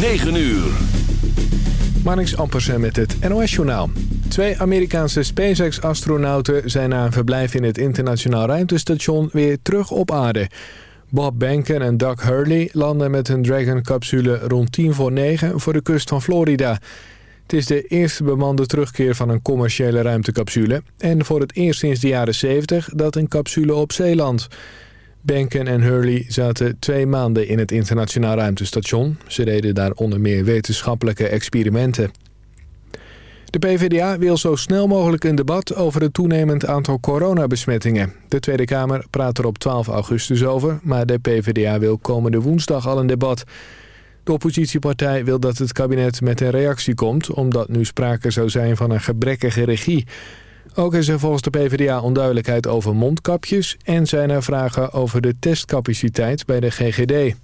9 uur. Marnix Ampersen met het NOS-journaal. Twee Amerikaanse SpaceX-astronauten zijn na een verblijf in het internationaal ruimtestation weer terug op aarde. Bob Behnken en Doug Hurley landen met hun Dragon-capsule rond 10 voor 9 voor de kust van Florida. Het is de eerste bemande terugkeer van een commerciële ruimtecapsule... en voor het eerst sinds de jaren 70 dat een capsule op zee landt. Benken en Hurley zaten twee maanden in het internationaal ruimtestation. Ze deden daar onder meer wetenschappelijke experimenten. De PvdA wil zo snel mogelijk een debat over het toenemend aantal coronabesmettingen. De Tweede Kamer praat er op 12 augustus over, maar de PvdA wil komende woensdag al een debat. De oppositiepartij wil dat het kabinet met een reactie komt... omdat nu sprake zou zijn van een gebrekkige regie. Ook is er volgens de PvdA onduidelijkheid over mondkapjes... en zijn er vragen over de testcapaciteit bij de GGD.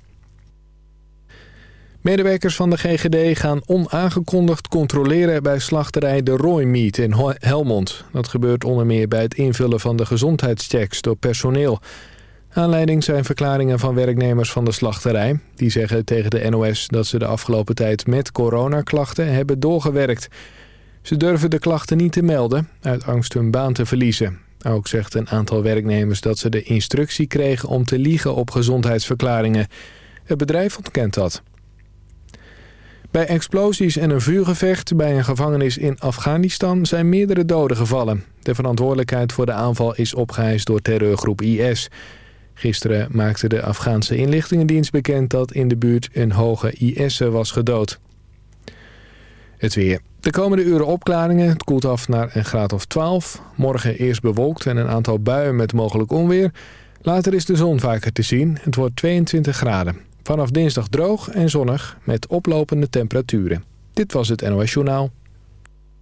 Medewerkers van de GGD gaan onaangekondigd controleren bij slachterij De Roy Meat in Helmond. Dat gebeurt onder meer bij het invullen van de gezondheidschecks door personeel. Aanleiding zijn verklaringen van werknemers van de slachterij. Die zeggen tegen de NOS dat ze de afgelopen tijd met coronaklachten hebben doorgewerkt. Ze durven de klachten niet te melden uit angst hun baan te verliezen. Ook zegt een aantal werknemers dat ze de instructie kregen om te liegen op gezondheidsverklaringen. Het bedrijf ontkent dat. Bij explosies en een vuurgevecht bij een gevangenis in Afghanistan zijn meerdere doden gevallen. De verantwoordelijkheid voor de aanval is opgeheist door terreurgroep IS. Gisteren maakte de Afghaanse inlichtingendienst bekend dat in de buurt een hoge IS'er was gedood. Het weer. De komende uren opklaringen. Het koelt af naar een graad of 12. Morgen eerst bewolkt en een aantal buien met mogelijk onweer. Later is de zon vaker te zien. Het wordt 22 graden. Vanaf dinsdag droog en zonnig met oplopende temperaturen. Dit was het NOS Journaal.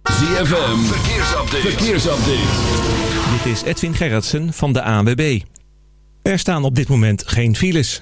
ZFM. Verkeersupdate. Verkeersupdate. Dit is Edwin Gerritsen van de ANWB. Er staan op dit moment geen files.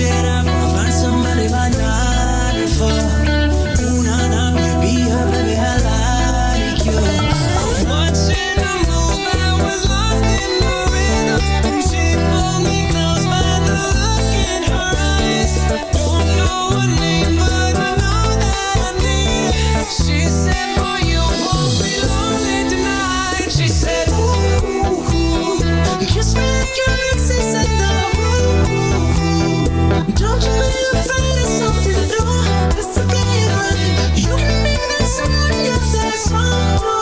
Said someone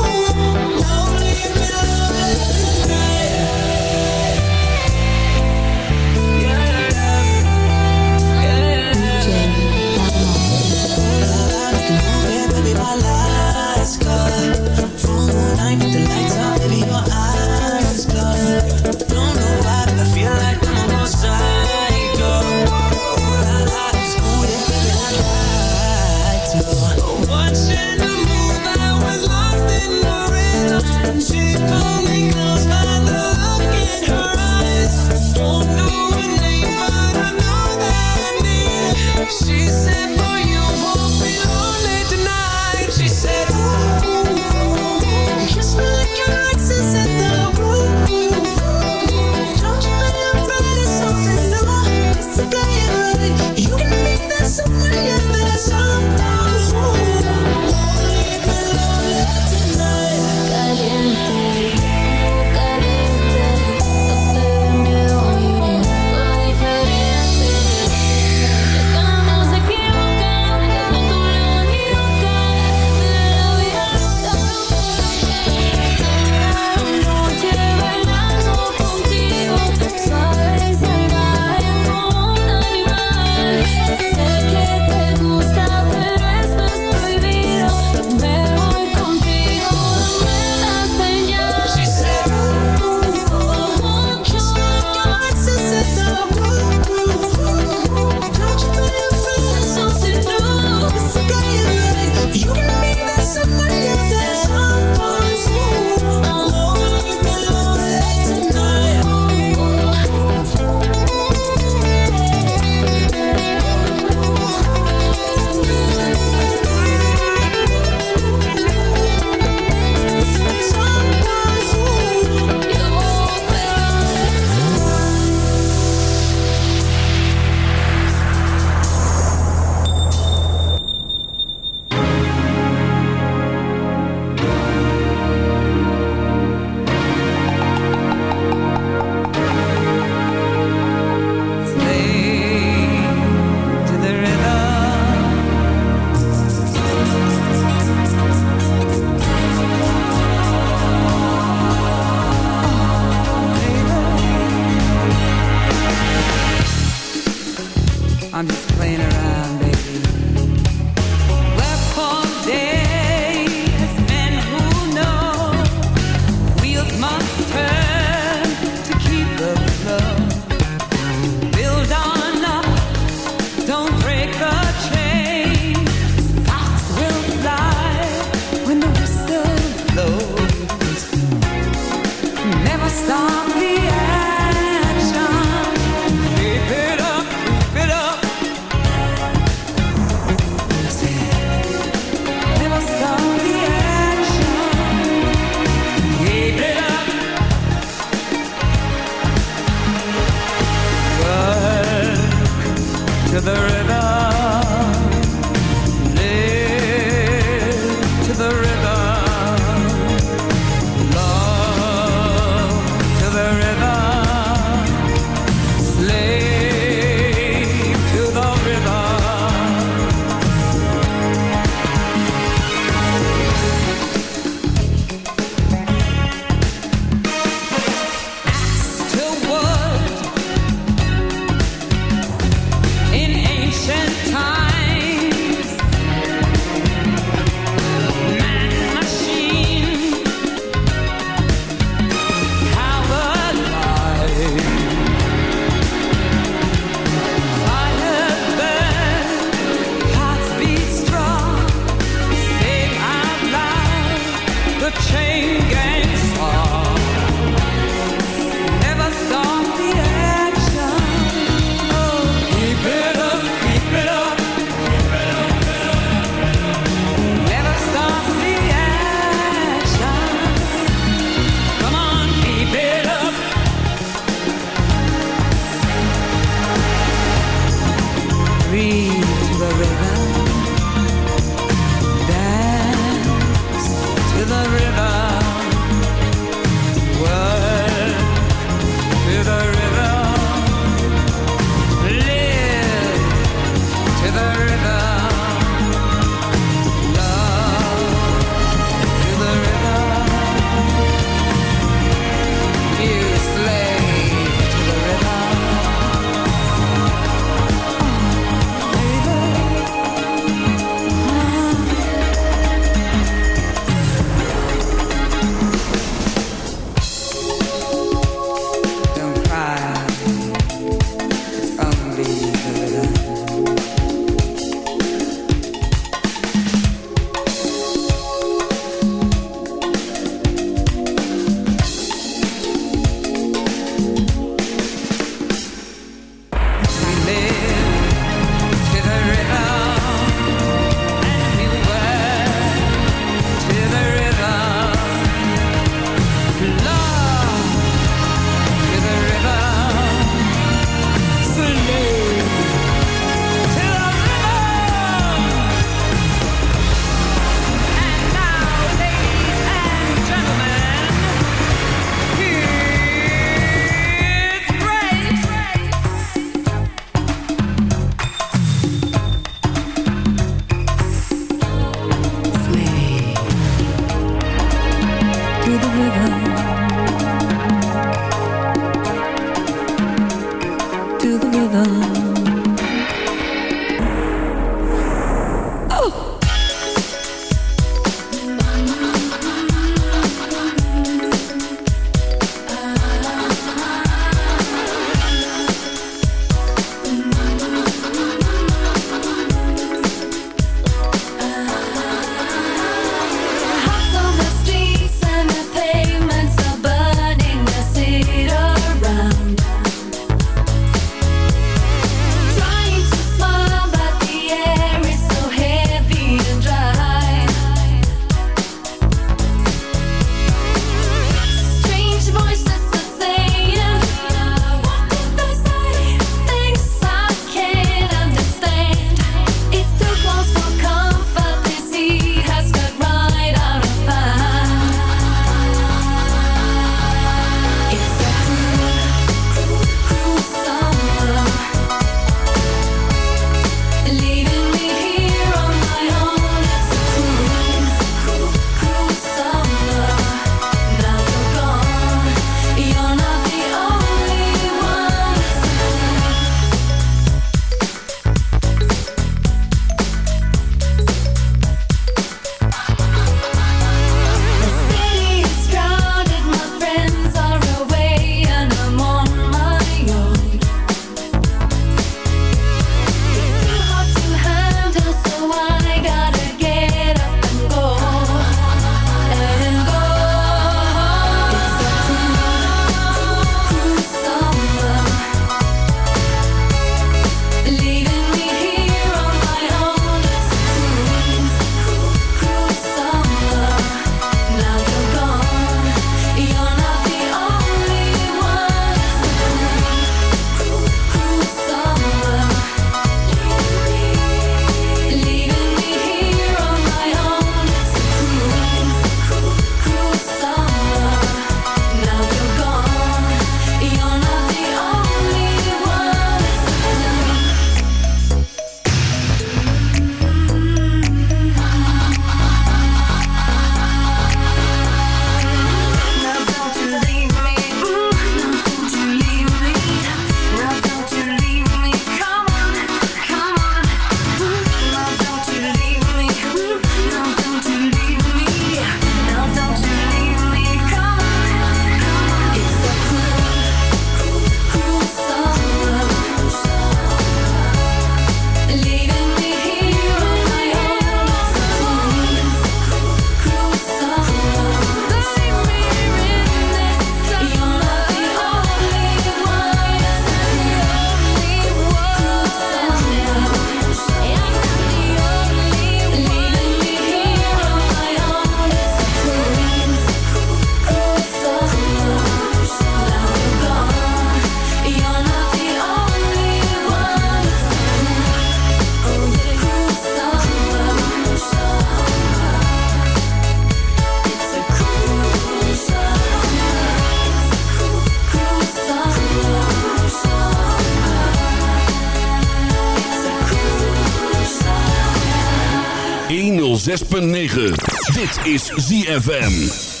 106.9. Dit is ZFM.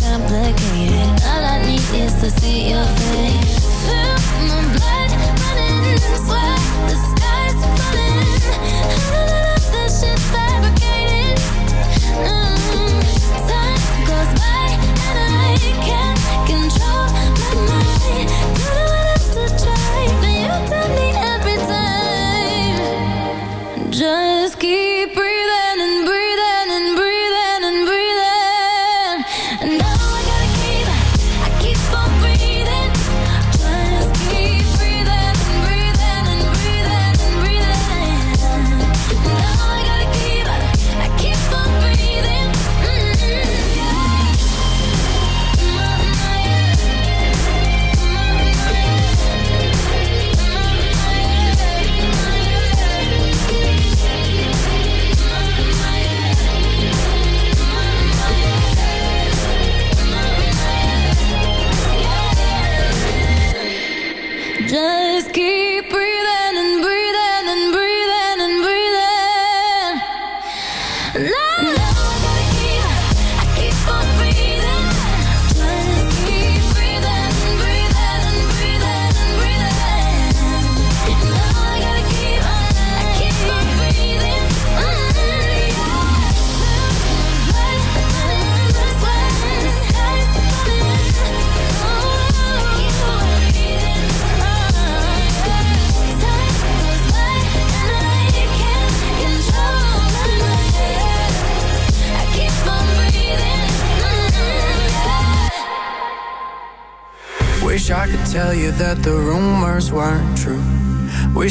complicated. All I need is to see your face. Feel my blood running in sweat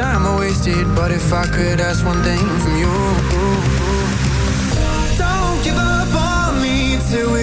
time I wasted But if I could ask one thing from you. Don't give up on me till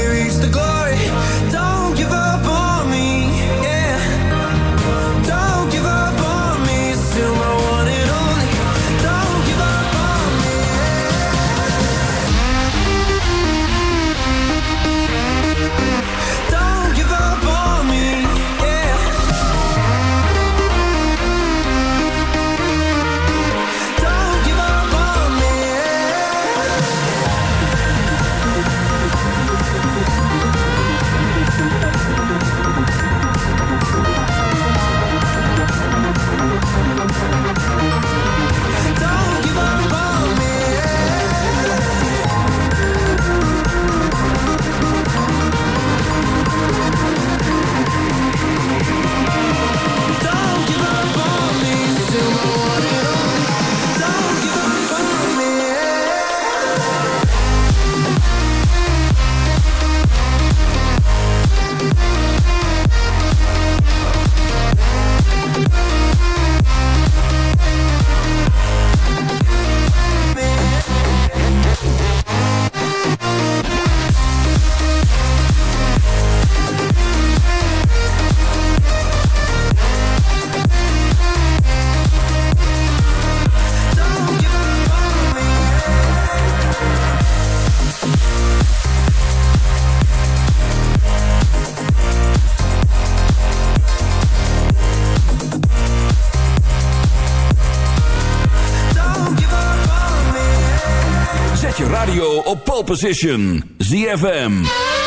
pole position. ZFM.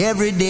Every day.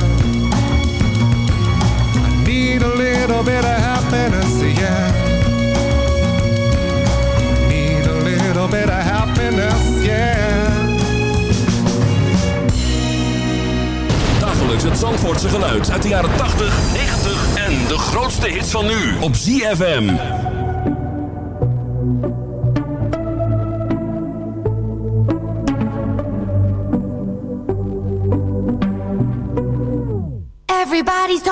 Little bit of happiness, yeah. Need a little bit of happiness, yeah. Dagelijks het Zandvoortse geluid uit de jaren 80, 90 en de grootste hits van nu op ZFM.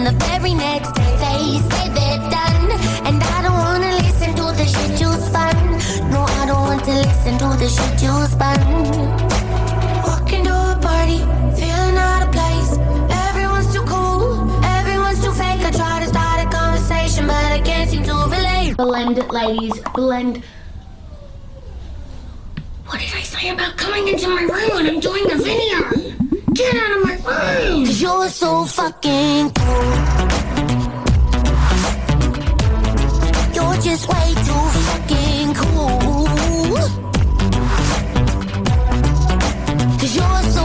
I'm the one. Then the very next day they say they're done. And I don't wanna listen to the shit you. No, I don't want to listen to the shit you. Walking to a party, feeling out of place. Everyone's too cool, everyone's too fake. I try to start a conversation, but I can't seem to relate. Blend, ladies, blend. What did I say about coming into my room when I'm doing a video? Get out of my room! Cause you're so fucking cool. You're just way too fucking cool. Cause you're so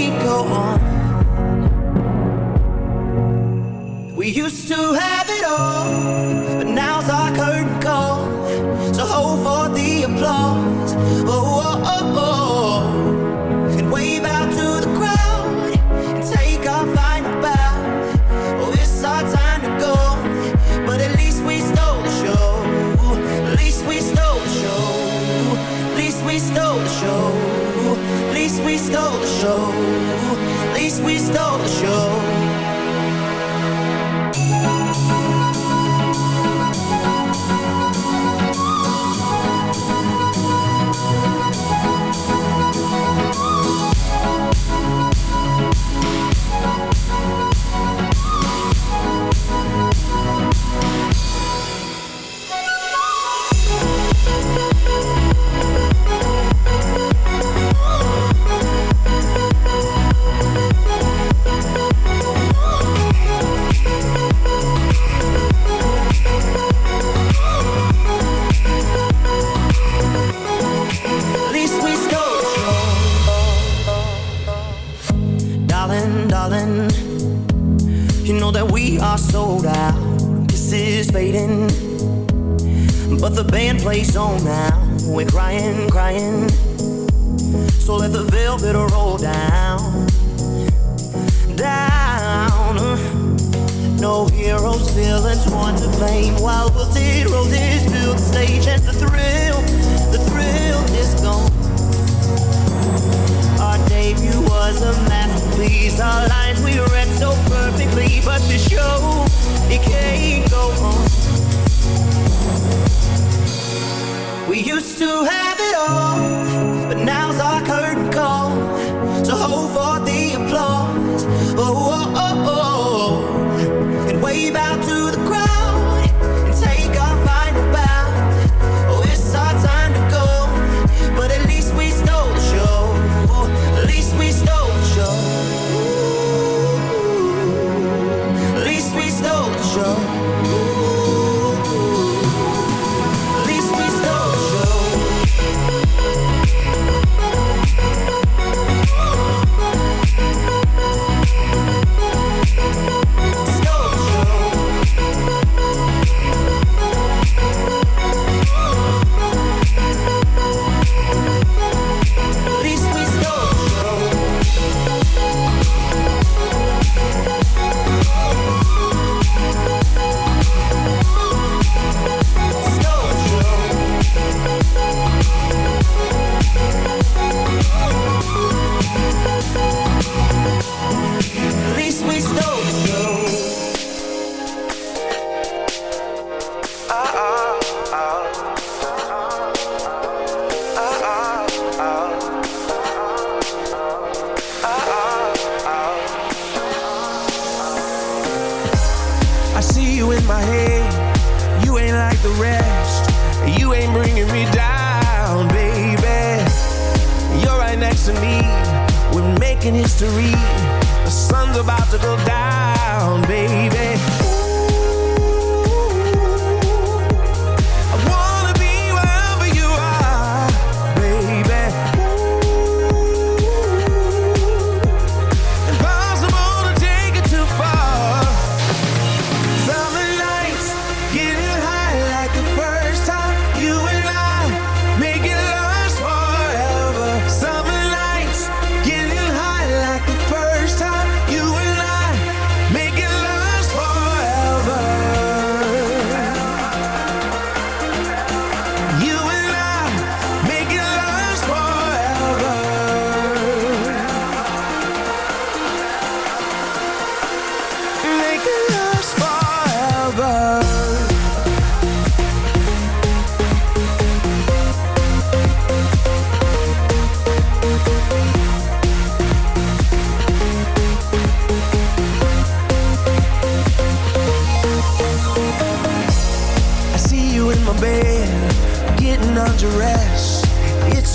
used to have it all, but now's our curtain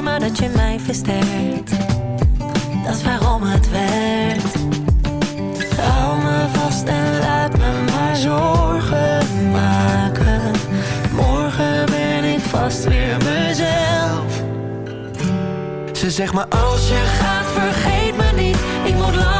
lang. Maar dat je mij versterkt, dat waarom het werkt. Hou me vast en laat me maar zorgen maken. Morgen ben ik vast weer mezelf. Ze zegt maar als je gaat Vergeet me niet, ik moet lachen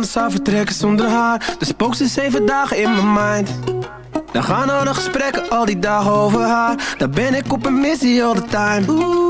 Vanavond zou vertrekken zonder haar. Dus spook ze zeven dagen in mijn mind. Dan gaan al de gesprekken al die dagen over haar. Dan ben ik op een missie all the time